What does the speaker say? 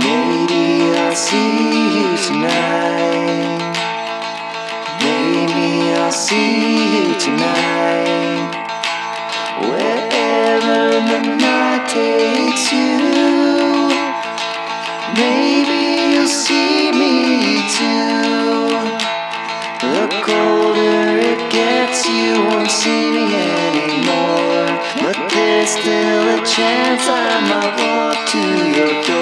Maybe I'll see you tonight. Maybe I'll see you tonight. Wherever the night takes you, maybe you'll see me too. The colder it gets, you won't see me anymore. But there's still a chance I might walk to your door.